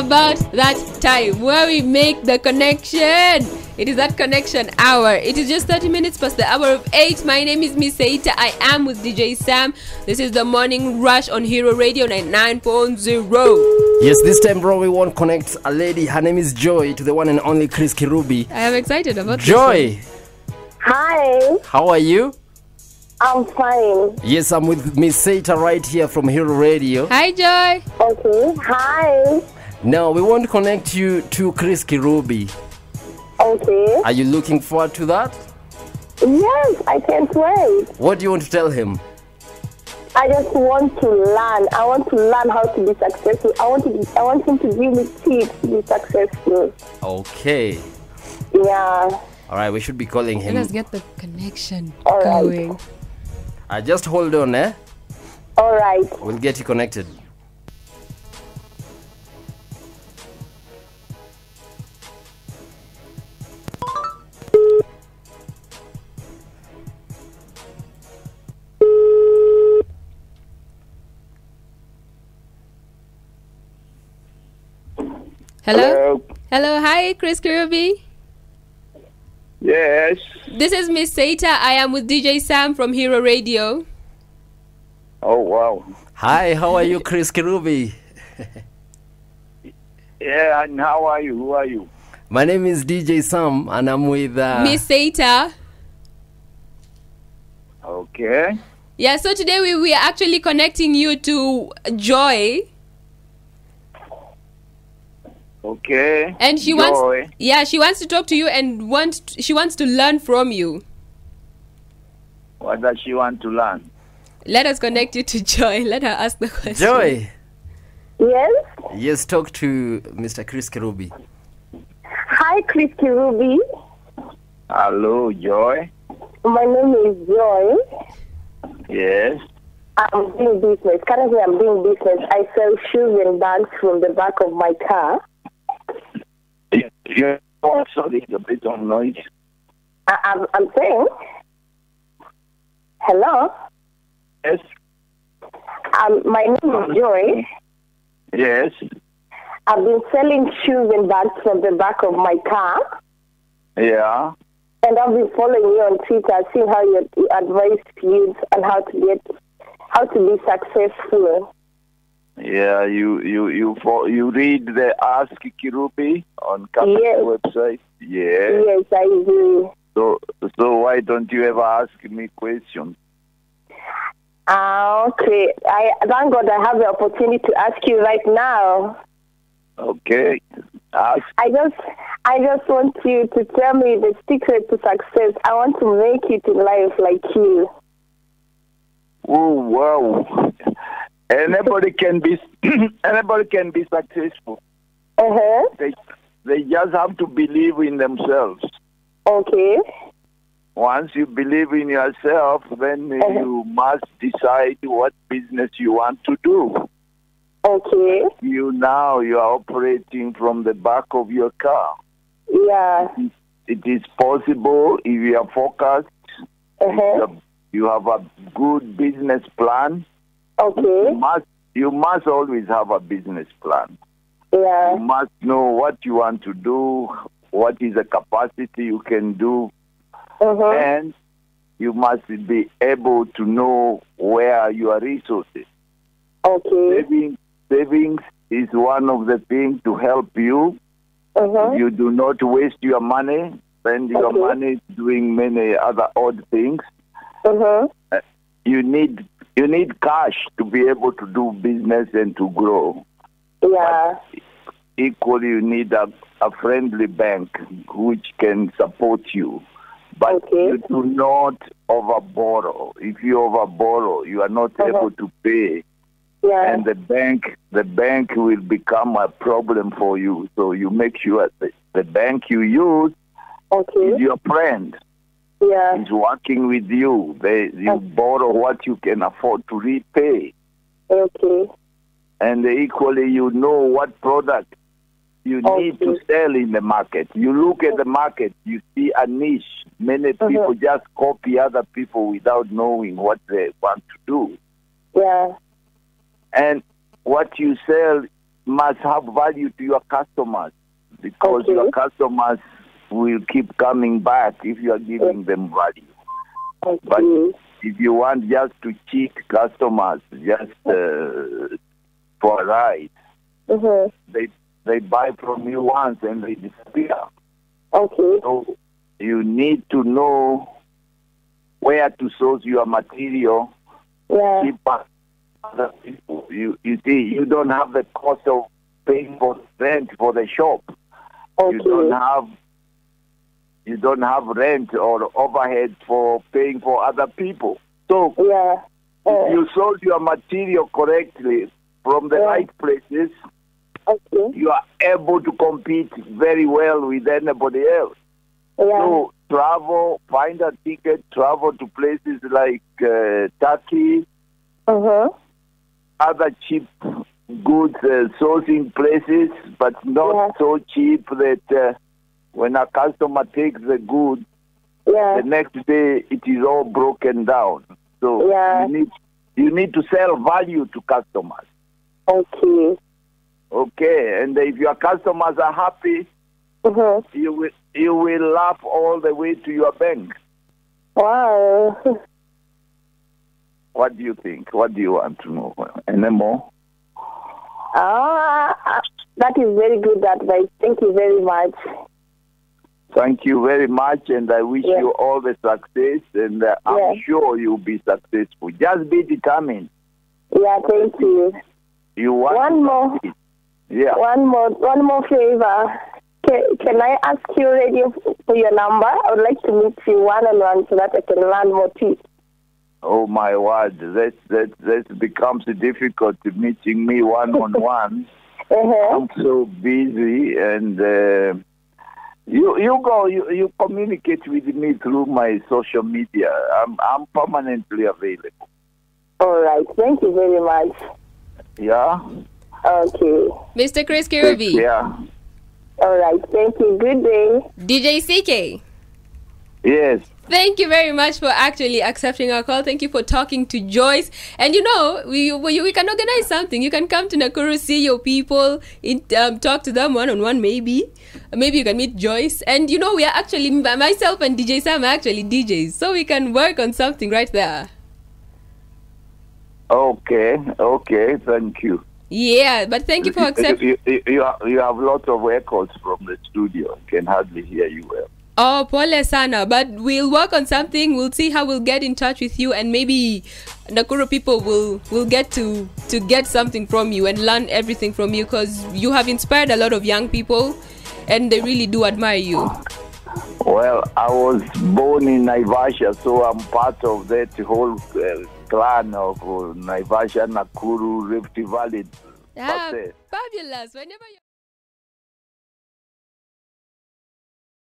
about that time where we make the connection. It is that connection hour. It is just 30 minutes past the hour of 8. My name is Miss Seita. I am with DJ Sam. This is the morning rush on Hero Radio 99.0. Yes, this time, bro, we want to connect a lady. Her name is Joy to the one and only Chris Kirubi. I am excited about this Joy, Hi, how are you? I'm fine. Yes, I'm with Miss Seita right here from Hero Radio. Hi, Joy. Okay. Hi. Now, we want to connect you to Chris Kirubi. Okay. Are you looking forward to that? Yes, I can't wait. What do you want to tell him? I just want to learn. I want to learn how to be successful. I want to. Be, I want him to give me tips to be successful. Okay. Yeah. All right, we should be calling him. Let us get the connection All right. going. Uh, just hold on, eh? All right. We'll get you connected. Hello? Hello. Hi, Chris Kirubi. Yes. This is Miss Seita. I am with DJ Sam from Hero Radio. Oh wow. Hi, how are you, Chris Kirubi? Yeah, and how are you? Who are you? My name is DJ Sam, and I'm with. Uh, Miss Seita. Okay. Yeah, so today we, we are actually connecting you to Joy. Okay. And she Joy. wants Yeah, she wants to talk to you and want she wants to learn from you. What does she want to learn? Let us connect you to Joy. Let her ask the question. Joy. Yes. Yes, talk to Mr. Chris Kirubi. Hi, Chris Kirubi. Hello, Joy. My name is Joy. Yes. I'm doing business. Currently, I'm doing business. I sell shoes and bags from the back of my car. You- You also need a bit of noise. I, I'm, I'm saying. Hello. Yes. Um, my name is Joy. Yes. I've been selling shoes and bags from the back of my car. Yeah. And I've been following you on Twitter, seeing how you, you advise youth and how to get, how to be successful. Yeah. You you you for, you read the Ask Kirubi on Yes. website. Yeah. Yes, I do. So so why don't you ever ask me questions? Ah, okay. I thank God I have the opportunity to ask you right now. Okay. Ask. I just, I just want you to tell me the secret to success. I want to make it in life like you. Oh wow. Anybody can be anybody can be successful. Uh huh. They they just have to believe in themselves. Okay. Once you believe in yourself, then Uh-huh. you must decide what business you want to do. Okay. You now you are operating from the back of your car. Yeah. It is possible if you are focused. Uh you huh. have- You have a good business plan. You must you must always have a business plan. Yeah. You must know what you want to do, what is the capacity you can do, Uh huh. and you must be able to know where are your resources. Okay. Saving, savings is one of the things to help you. Uh huh. You do not waste your money, spend your Okay. money doing many other odd things. Uh huh. You need you need cash to be able to do business and to grow. Yeah. Equally, you need a, a friendly bank which can support you. But Okay. you do not over borrow. If you over borrow, you are not Uh-huh. able to pay, Yeah. and the bank the bank will become a problem for you. So you make sure that the bank you use okay. is your friend. Yeah. Is working with you. They you Okay. borrow what you can afford to repay, Okay. and equally you know what product you need to sell in the market. You look at the market, you see a niche. Many Uh-huh. people just copy other people without knowing what they want to do. Yeah. And what you sell must have value to your customers because Okay. your customers will keep coming back if you are giving them value. But if you want just to cheat customers just uh, for a ride, Mhm. they they buy from you once and they disappear. Okay. So you need to know where to source your material Yeah. cheaper. Other people. You you see, you don't have the cost of paying for rent for the shop. Okay. You don't have you don't have rent or overhead for paying for other people. So Yeah. if Uh, you sold your material correctly from the Yeah. right places, okay. you are able to compete very well with anybody else. Yeah. So travel, find a ticket, travel to places like uh, Turkey, Uh-huh. other cheap goods uh, sourcing places, but not Yeah. so cheap that uh, when a customer takes the good, Yeah. the next day it is all broken down. So Yeah. you need you need to sell value to customers. Okay. Okay, and if your customers are happy, Uh-huh. you will you will laugh all the way to your bank. Wow. What do you think? What do you want to know? Any more? Ah, that is very good advice. Thank you very much. Thank you very much, and I wish Yeah. you all the success, and uh, I'm Yeah. sure you'll be successful. Just be determined. Yeah, thank you. You want One more, Yeah. one more, one more favor. Can, can I ask you radio for your number? I would like to meet you one on one so that I can learn more tips. Oh my word, that that that becomes difficult to meeting me one on one. Uh-huh. I'm so busy, and uh, you you go you, you communicate with me through my social media. I'm I'm permanently available. All right. Thank you very much. Yeah. Okay. Mr. Chris Kirubi, Yeah. All right. Thank you. Good day. DJ CK. Yes. Thank you very much for actually accepting our call. Thank you for talking to Joyce. And you know, we we, we can organize something. You can come to Nakuru, see your people, in, um, talk to them one on one, maybe. Maybe you can meet Joyce. And you know, we are actually myself and DJ Sam are actually DJs, so we can work on something right there. Okay. Okay. Thank you. Yeah, but thank you for accepting. You, you, you, have, you have lots of echoes from the studio. I can hardly hear you well. Oh, pole sana. But we'll work on something. We'll see how we'll get in touch with you, and maybe Nakuru people will will get to to get something from you and learn everything from you because you have inspired a lot of young people, and they really do admire you. Well, I was born in Naivasha, so I'm part of that whole uh, clan of uh, Naivasha, Nakuru, Rift Valley. Ah, fabulous. Whenever you